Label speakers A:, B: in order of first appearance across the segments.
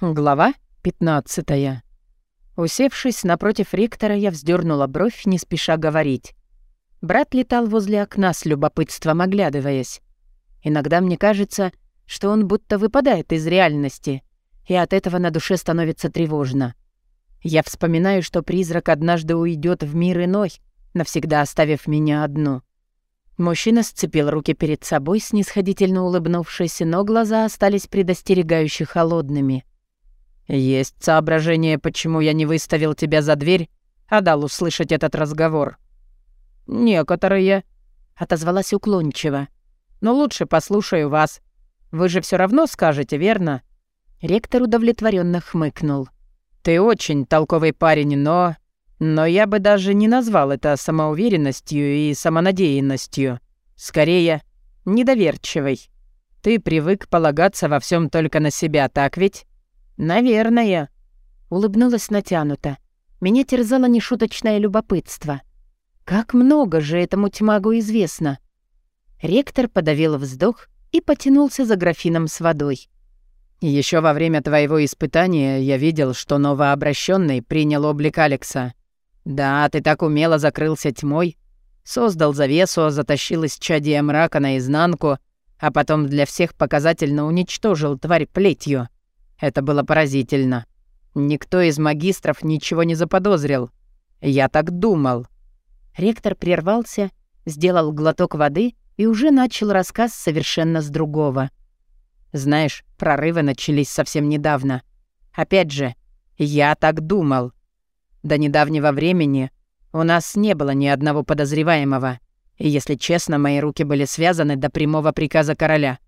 A: Глава 15. Усевшись напротив ректора, я вздернула бровь, не спеша говорить. Брат летал возле окна с любопытством, оглядываясь. Иногда мне кажется, что он будто выпадает из реальности, и от этого на душе становится тревожно. Я вспоминаю, что призрак однажды уйдет в мир иной, навсегда оставив меня одну. Мужчина сцепил руки перед собой, снисходительно улыбнувшись, но глаза остались предостерегающе холодными. «Есть соображение, почему я не выставил тебя за дверь, а дал услышать этот разговор?» «Некоторые», — отозвалась уклончиво. «Но лучше послушаю вас. Вы же все равно скажете, верно?» Ректор удовлетворенно хмыкнул. «Ты очень толковый парень, но... Но я бы даже не назвал это самоуверенностью и самонадеянностью. Скорее, недоверчивой. Ты привык полагаться во всем только на себя, так ведь?» «Наверное», — улыбнулась натянуто. Меня терзало нешуточное любопытство. Как много же этому тьмагу известно. Ректор подавил вздох и потянулся за графином с водой. Еще во время твоего испытания я видел, что новообращенный принял облик Алекса. Да, ты так умело закрылся тьмой, создал завесу, затащил из чадия мрака наизнанку, а потом для всех показательно уничтожил тварь плетью. Это было поразительно. Никто из магистров ничего не заподозрил. Я так думал. Ректор прервался, сделал глоток воды и уже начал рассказ совершенно с другого. Знаешь, прорывы начались совсем недавно. Опять же, я так думал. До недавнего времени у нас не было ни одного подозреваемого. И, если честно, мои руки были связаны до прямого приказа короля.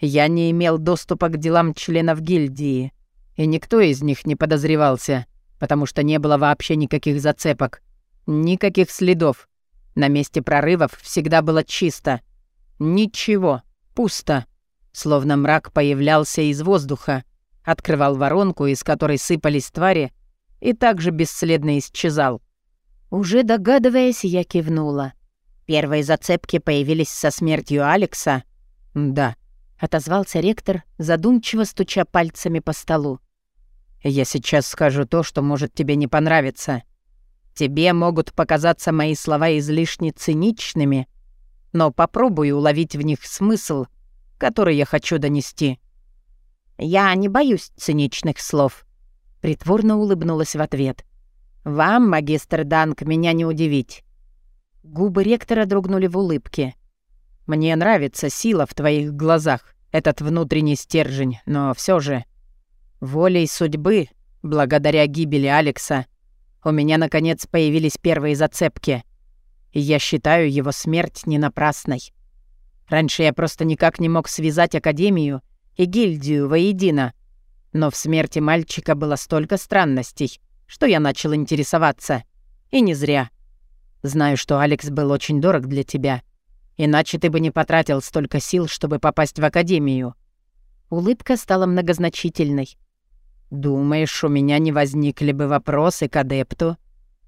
A: Я не имел доступа к делам членов гильдии, и никто из них не подозревался, потому что не было вообще никаких зацепок, никаких следов. На месте прорывов всегда было чисто. Ничего, пусто. Словно мрак появлялся из воздуха, открывал воронку, из которой сыпались твари, и также бесследно исчезал. Уже догадываясь, я кивнула. Первые зацепки появились со смертью Алекса. Да, отозвался ректор, задумчиво стуча пальцами по столу. «Я сейчас скажу то, что может тебе не понравиться. Тебе могут показаться мои слова излишне циничными, но попробуй уловить в них смысл, который я хочу донести». «Я не боюсь циничных слов», — притворно улыбнулась в ответ. «Вам, магистр Данк, меня не удивить». Губы ректора дрогнули в улыбке. «Мне нравится сила в твоих глазах этот внутренний стержень, но все же... Волей судьбы, благодаря гибели Алекса, у меня, наконец, появились первые зацепки. И я считаю его смерть не напрасной. Раньше я просто никак не мог связать Академию и гильдию воедино. Но в смерти мальчика было столько странностей, что я начал интересоваться. И не зря. Знаю, что Алекс был очень дорог для тебя — Иначе ты бы не потратил столько сил, чтобы попасть в академию». Улыбка стала многозначительной. «Думаешь, у меня не возникли бы вопросы к адепту,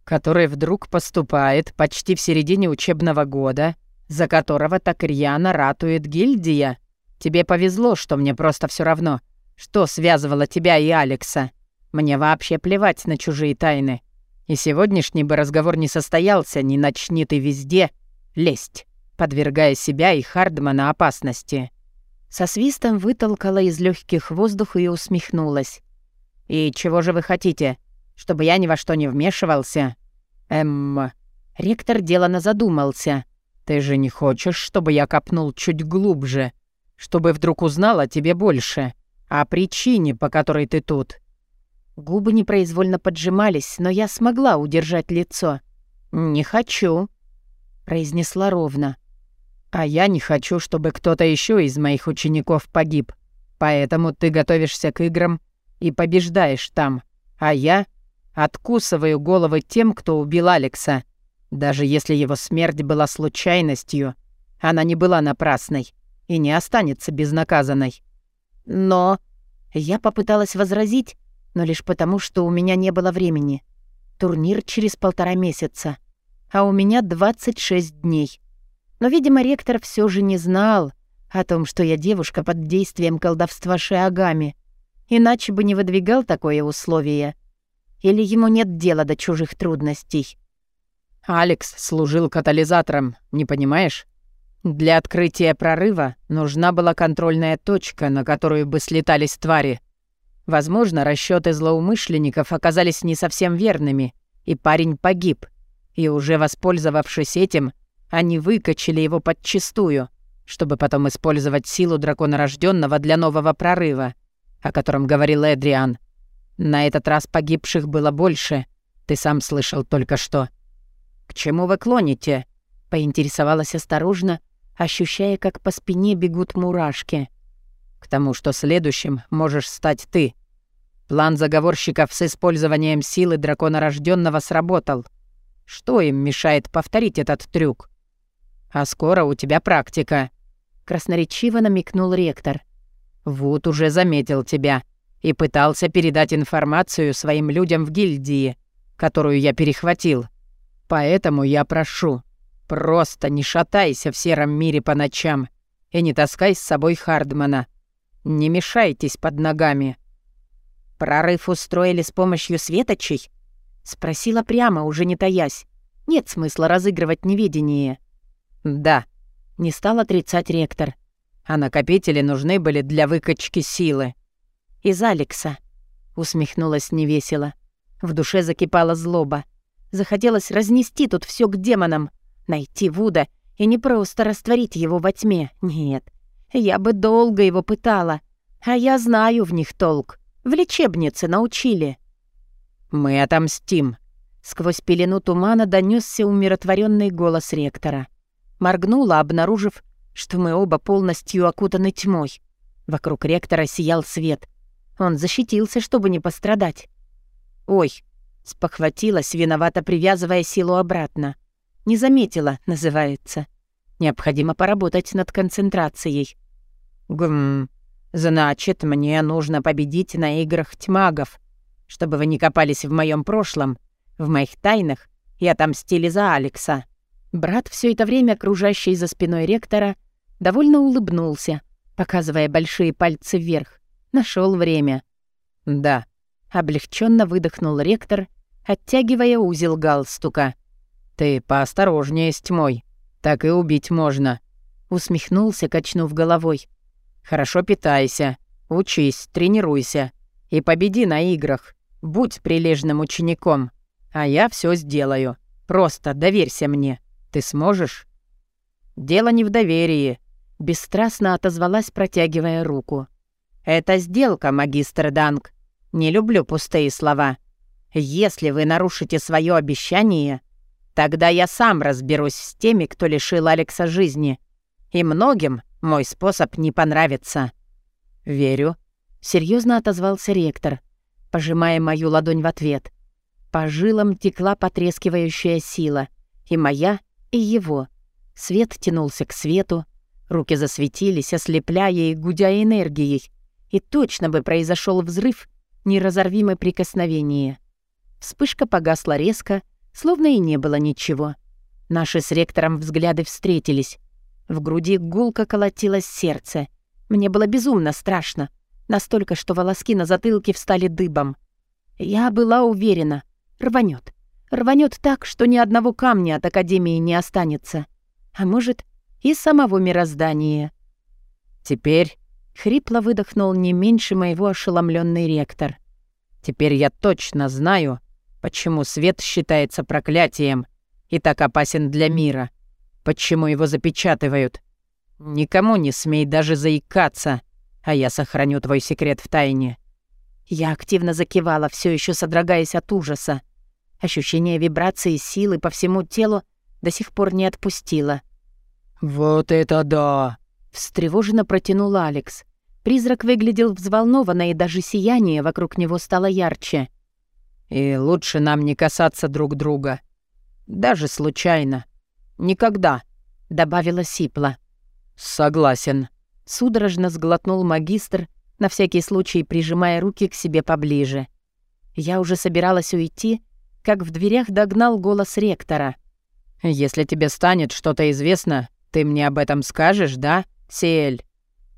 A: который вдруг поступает почти в середине учебного года, за которого так рьяно ратует гильдия? Тебе повезло, что мне просто все равно, что связывало тебя и Алекса. Мне вообще плевать на чужие тайны. И сегодняшний бы разговор не состоялся, не начни ты везде лезть» подвергая себя и Хардмана опасности. Со свистом вытолкала из легких воздух и усмехнулась. «И чего же вы хотите? Чтобы я ни во что не вмешивался?» «Эм...» Ректор делано задумался. «Ты же не хочешь, чтобы я копнул чуть глубже? Чтобы вдруг узнал о тебе больше? О причине, по которой ты тут?» Губы непроизвольно поджимались, но я смогла удержать лицо. «Не хочу», — произнесла ровно. А я не хочу, чтобы кто-то еще из моих учеников погиб. Поэтому ты готовишься к играм и побеждаешь там. А я откусываю головы тем, кто убил Алекса. Даже если его смерть была случайностью, она не была напрасной и не останется безнаказанной. Но я попыталась возразить, но лишь потому, что у меня не было времени. Турнир через полтора месяца, а у меня 26 дней. Но, видимо, ректор все же не знал о том, что я девушка под действием колдовства Шиагами. Иначе бы не выдвигал такое условие. Или ему нет дела до чужих трудностей.
B: Алекс служил катализатором, не понимаешь? Для открытия прорыва нужна была контрольная точка, на которую бы слетались твари. Возможно, расчеты злоумышленников оказались не совсем верными, и парень погиб. И уже воспользовавшись этим, они выкачали его подчистую, чтобы потом использовать силу драконорожденного для нового прорыва, о котором говорил Эдриан. На этот раз погибших было больше. Ты сам слышал только что. «К чему вы клоните?» — поинтересовалась осторожно, ощущая, как по спине бегут мурашки. «К тому, что следующим можешь стать ты. План заговорщиков с использованием силы дракона рожденного сработал. Что им мешает повторить этот трюк? А скоро у тебя практика», — красноречиво намекнул ректор. «Вуд уже заметил тебя и пытался передать информацию своим людям в гильдии, которую я перехватил. Поэтому я прошу, Просто не шатайся в сером мире по ночам и не таскай с собой Хардмана. Не мешайтесь под ногами».
A: «Прорыв устроили с помощью светочей?» Спросила прямо, уже не таясь. Нет смысла разыгрывать неведение.
B: «Да», —
A: не стал отрицать ректор.
B: «А накопители нужны были для выкачки силы».
A: «Из Алекса», — усмехнулась невесело. В душе закипала злоба. Захотелось разнести тут все к демонам. Найти Вуда и не просто растворить его во тьме. Нет, я бы долго его пытала. А я знаю в них толк. В лечебнице научили.
B: «Мы отомстим», — сквозь пелену тумана донесся умиротворенный голос ректора.
A: Моргнула, обнаружив, что мы оба полностью окутаны тьмой. Вокруг ректора сиял свет. Он защитился, чтобы не пострадать. «Ой!» — спохватилась, виновато привязывая силу обратно. Не заметила, называется. Необходимо поработать над концентрацией.
B: Гм, значит, мне нужно победить на играх тьмагов, чтобы вы не копались в моем прошлом, в моих тайнах и отомстили за Алекса.
A: Брат, все это время окружающий за спиной ректора, довольно улыбнулся, показывая большие пальцы вверх. Нашел время.
B: Да.
A: Облегченно выдохнул ректор, оттягивая узел галстука.
B: «Ты поосторожнее с тьмой. Так и убить можно», —
A: усмехнулся, качнув головой.
B: «Хорошо питайся, учись, тренируйся и победи на играх. Будь прилежным учеником, а я все сделаю. Просто доверься мне. Ты сможешь?» «Дело не в доверии», — бесстрастно отозвалась, протягивая руку. «Это сделка, магистр Данг. Не люблю пустые слова. Если вы нарушите свое обещание, Тогда я сам разберусь с теми, кто лишил Алекса жизни. И многим мой способ не понравится».
A: «Верю», — серьезно отозвался ректор, пожимая мою ладонь в ответ. По жилам текла потрескивающая сила. И моя, и его. Свет тянулся к свету, руки засветились, ослепляя и гудя энергией. И точно бы произошел взрыв, неразорвимое прикосновение. Вспышка погасла резко, — словно и не было ничего. Наши с ректором взгляды встретились. В груди гулко колотилось сердце. Мне было безумно страшно. Настолько, что волоски на затылке встали дыбом. Я была уверена. Рванет. Рванет так, что ни одного камня от Академии не останется. А может, и самого мироздания.
B: Теперь...
A: Хрипло выдохнул не меньше моего ошеломленный ректор.
B: «Теперь я точно знаю, Почему свет считается проклятием и так опасен для мира? Почему его запечатывают? Никому не смей даже заикаться, а я сохраню твой секрет в тайне».
A: Я активно закивала, все еще содрогаясь от ужаса. Ощущение вибрации силы по всему телу до сих пор не отпустило.
B: «Вот это да!»
A: — встревоженно протянул Алекс. Призрак выглядел взволнованно, и даже сияние вокруг него стало ярче.
B: И лучше нам не касаться друг друга. Даже случайно. Никогда», — добавила Сипла. «Согласен», — судорожно сглотнул магистр, на всякий случай прижимая руки к себе поближе.
A: Я уже собиралась уйти, как в дверях догнал голос ректора.
B: «Если тебе станет что-то известно, ты мне об этом скажешь, да, Сиэль?»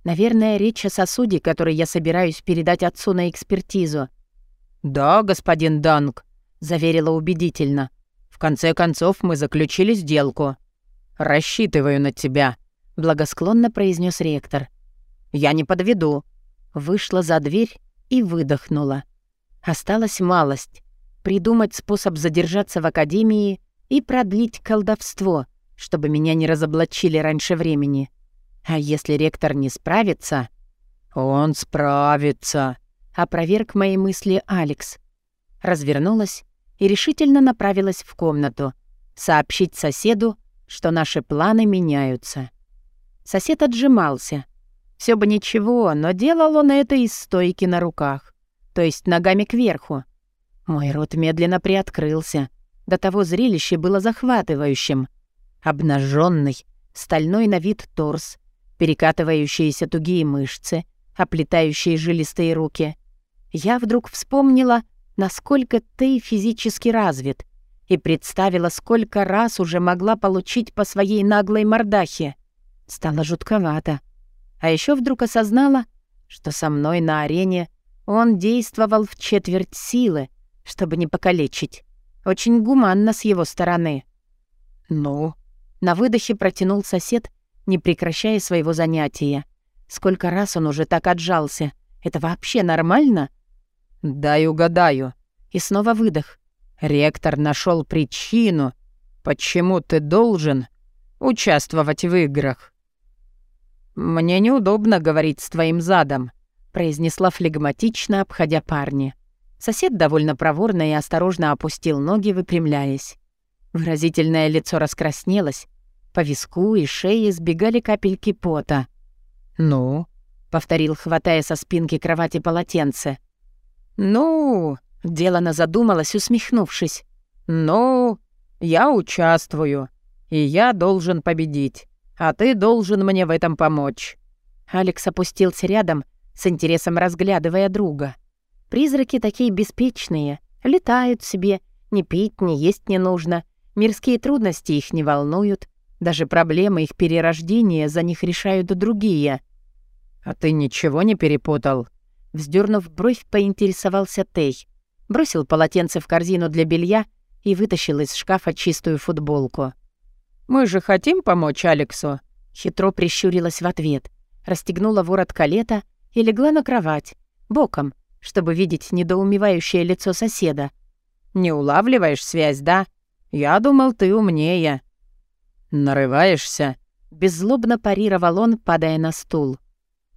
A: Наверное, речь о сосуде, который я собираюсь передать отцу на экспертизу.
B: «Да, господин Данг», — заверила убедительно. «В конце концов, мы заключили сделку». «Рассчитываю на тебя», — благосклонно произнес ректор. «Я не подведу». Вышла за дверь и выдохнула. Осталась малость — придумать способ задержаться в академии и продлить колдовство, чтобы меня не разоблачили раньше времени. А если ректор не справится... «Он справится», — опроверг мои мысли Алекс. Развернулась и решительно направилась в комнату, сообщить соседу, что наши планы меняются. Сосед отжимался. Все бы ничего, но делал он это из стойки на руках, то есть ногами кверху. Мой рот медленно приоткрылся. До того зрелище было захватывающим. Обнаженный, стальной на вид торс, перекатывающиеся тугие мышцы, оплетающие жилистые руки. Я вдруг вспомнила, насколько ты физически развит, и представила, сколько раз уже могла получить по своей наглой мордахе. Стало жутковато. А еще вдруг осознала, что со мной на арене он действовал в четверть силы, чтобы не покалечить. Очень гуманно с его стороны. «Ну?» На выдохе протянул сосед, не прекращая своего занятия. Сколько раз он уже так отжался. Это вообще нормально? «Дай угадаю». И снова выдох. Ректор нашел причину, почему ты должен участвовать в играх. «Мне неудобно говорить с твоим задом», — произнесла флегматично, обходя парни. Сосед довольно проворно и осторожно опустил ноги, выпрямляясь. Выразительное лицо раскраснелось, по виску и шее сбегали капельки пота. «Ну?» — повторил, хватая со спинки кровати полотенце. «Ну?» Делана задумалась, усмехнувшись. «Ну, я участвую, и я должен победить, а ты должен мне в этом помочь». Алекс опустился рядом, с интересом разглядывая друга. «Призраки такие беспечные, летают себе, ни пить, ни есть не нужно, мирские трудности их не волнуют, даже проблемы их перерождения за них решают другие». «А ты ничего не перепутал?» Вздернув бровь, поинтересовался Тей бросил полотенце в корзину для белья и вытащил из шкафа чистую футболку. «Мы же хотим помочь Алексу?» Хитро прищурилась в ответ, расстегнула ворот калета и легла на кровать, боком, чтобы видеть недоумевающее лицо соседа. «Не улавливаешь связь, да? Я думал, ты умнее». «Нарываешься?» — беззлобно парировал он, падая на стул.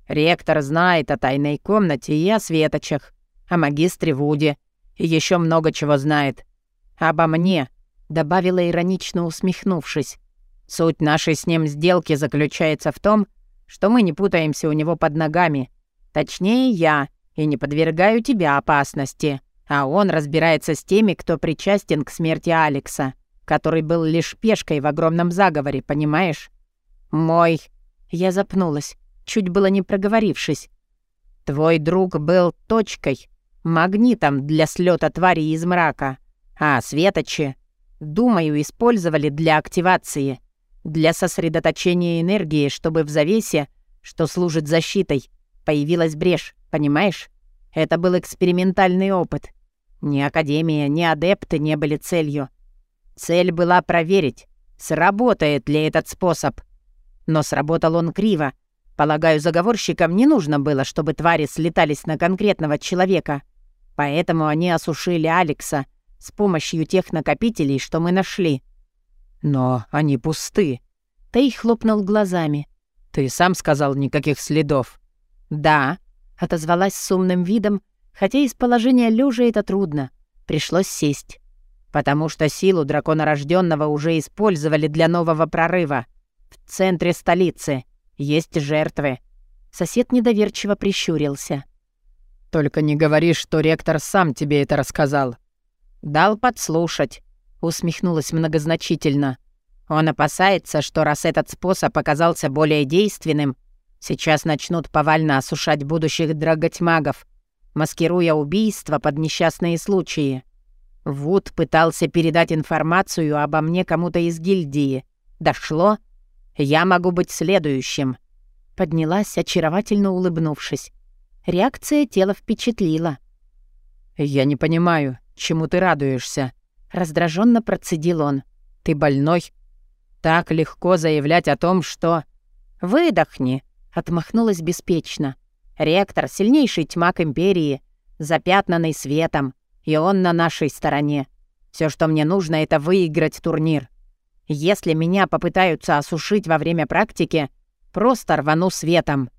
B: «Ректор знает о тайной комнате и о светочах, о магистре Вуде, и еще много чего знает. Обо мне», — добавила иронично усмехнувшись. «Суть нашей с ним сделки заключается в том, что мы не путаемся у него под ногами. Точнее, я, и не подвергаю тебя опасности. А он разбирается с теми, кто причастен к смерти Алекса, который был лишь пешкой в огромном заговоре, понимаешь? Мой...» Я запнулась, чуть было не проговорившись. «Твой друг был точкой, магнитом для слета тварей из мрака, а светочи, думаю, использовали для активации, для сосредоточения энергии, чтобы в завесе, что служит защитой, появилась брешь, понимаешь? Это был экспериментальный опыт. Ни Академия, ни адепты не были целью. Цель была проверить, сработает ли этот способ. Но сработал он криво. Полагаю, заговорщикам не нужно было, чтобы твари слетались на конкретного человека. Поэтому они осушили Алекса с помощью тех накопителей, что мы нашли. Но они пусты. Тей хлопнул глазами. Ты сам сказал никаких следов. Да, отозвалась с умным видом, хотя из положения лежа это трудно. Пришлось сесть. Потому что силу дракона рожденного уже использовали для нового прорыва. В центре столицы есть жертвы. Сосед недоверчиво прищурился. «Только не говори, что ректор сам тебе это рассказал». «Дал подслушать», — усмехнулась многозначительно. «Он опасается, что раз этот способ оказался более действенным, сейчас начнут повально осушать будущих драготьмагов, маскируя убийства под несчастные случаи. Вуд пытался передать информацию обо мне кому-то из гильдии. Дошло? Я могу быть следующим».
A: Поднялась, очаровательно улыбнувшись. Реакция тела впечатлила.
B: «Я не понимаю, чему ты радуешься?»
A: Раздраженно процедил он.
B: «Ты больной? Так легко заявлять о том, что...»
A: «Выдохни», — отмахнулась беспечно. «Ректор — сильнейший тьмак Империи, запятнанный светом, и он на нашей стороне. Все, что мне нужно, это выиграть турнир. Если меня попытаются осушить во время практики, просто рвану светом».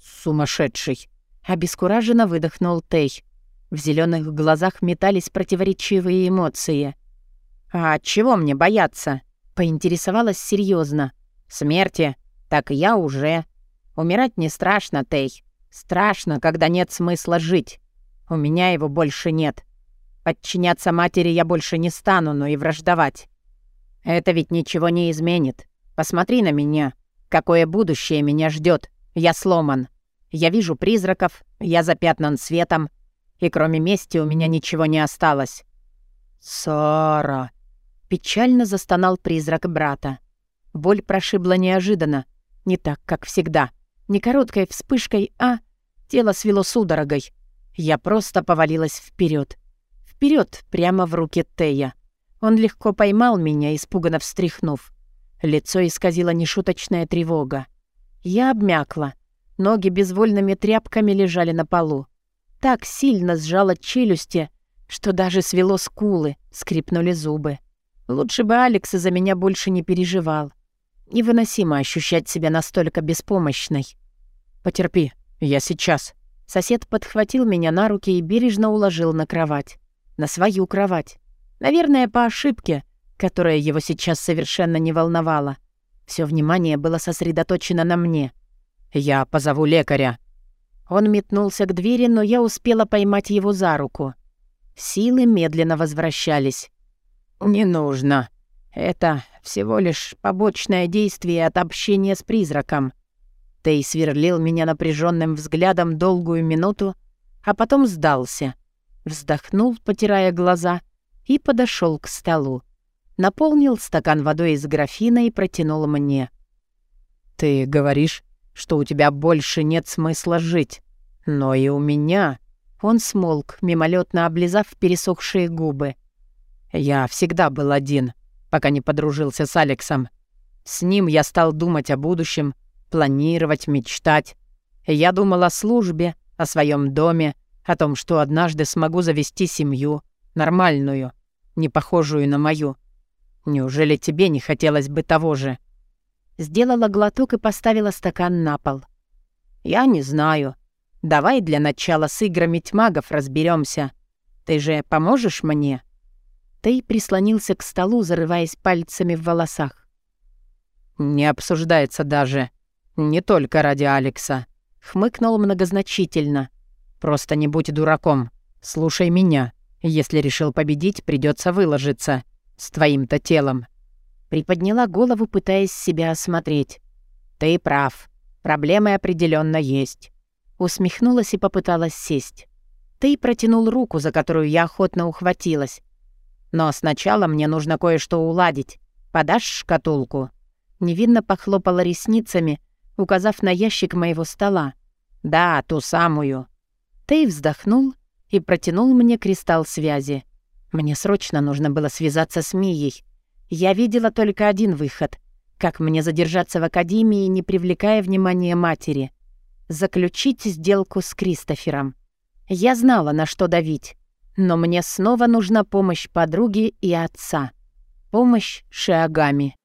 B: «Сумасшедший!»
A: — обескураженно выдохнул Тей. В зеленых глазах метались противоречивые эмоции. «А чего мне бояться?» — поинтересовалась серьезно. «Смерти? Так я уже. Умирать не страшно, Тей. Страшно, когда нет смысла жить. У меня его больше нет. Подчиняться матери я больше не стану, но и враждовать. Это ведь ничего не изменит. Посмотри на меня. Какое будущее меня ждет. Я сломан. Я вижу призраков, я запятнан светом, и кроме мести у меня ничего не осталось.
B: «Сара!»
A: — печально застонал призрак брата. Боль прошибла неожиданно, не так, как всегда. Не короткой вспышкой, а тело свело судорогой. Я просто повалилась вперед, вперед, прямо в руки Тея. Он легко поймал меня, испуганно встряхнув. Лицо исказило нешуточная тревога. Я обмякла. Ноги безвольными тряпками лежали на полу. Так сильно сжала челюсти, что даже свело скулы, скрипнули зубы. Лучше бы Алекс за меня больше не переживал. Невыносимо ощущать себя настолько беспомощной.
B: «Потерпи, я сейчас».
A: Сосед подхватил меня на руки и бережно уложил на кровать. На свою кровать. Наверное, по ошибке, которая его сейчас совершенно не волновала. Все внимание было сосредоточено на мне.
B: «Я позову лекаря».
A: Он метнулся к двери, но я успела поймать его за руку. Силы медленно возвращались.
B: «Не нужно.
A: Это всего лишь побочное действие от общения с призраком». Тей сверлил меня напряженным взглядом долгую минуту, а потом сдался. Вздохнул, потирая глаза, и подошел к столу. Наполнил стакан водой из графина и протянул мне.
B: «Ты говоришь, что у тебя больше нет смысла жить. Но и у меня...»
A: Он смолк, мимолетно облизав пересохшие губы.
B: «Я всегда был один, пока не подружился с Алексом. С ним я стал думать о будущем, планировать, мечтать. Я думал о службе, о своем доме, о том, что однажды смогу завести семью, нормальную, не похожую на мою. Неужели тебе не хотелось бы того же?»
A: Сделала глоток и поставила стакан на пол. «Я не знаю. Давай для начала с играми тьмагов разберемся. Ты же поможешь мне?» Тей прислонился к столу, зарываясь пальцами в волосах.
B: «Не обсуждается даже. Не только ради Алекса», — хмыкнул многозначительно. «Просто не будь дураком. Слушай меня. Если решил победить, придется выложиться. С твоим-то телом.
A: Приподняла голову, пытаясь себя осмотреть. «Ты прав. Проблемы определенно есть». Усмехнулась и попыталась сесть. Ты протянул руку, за которую я охотно ухватилась. «Но сначала мне нужно кое-что уладить. Подашь шкатулку?» Невинно похлопала ресницами, указав на ящик моего стола. «Да, ту самую». Ты вздохнул и протянул мне кристалл связи. Мне срочно нужно было связаться с Мией. Я видела только один выход. Как мне задержаться в Академии, не привлекая внимания матери? Заключить сделку с Кристофером. Я знала, на что давить. Но мне снова нужна помощь подруги и отца. Помощь Шиагами.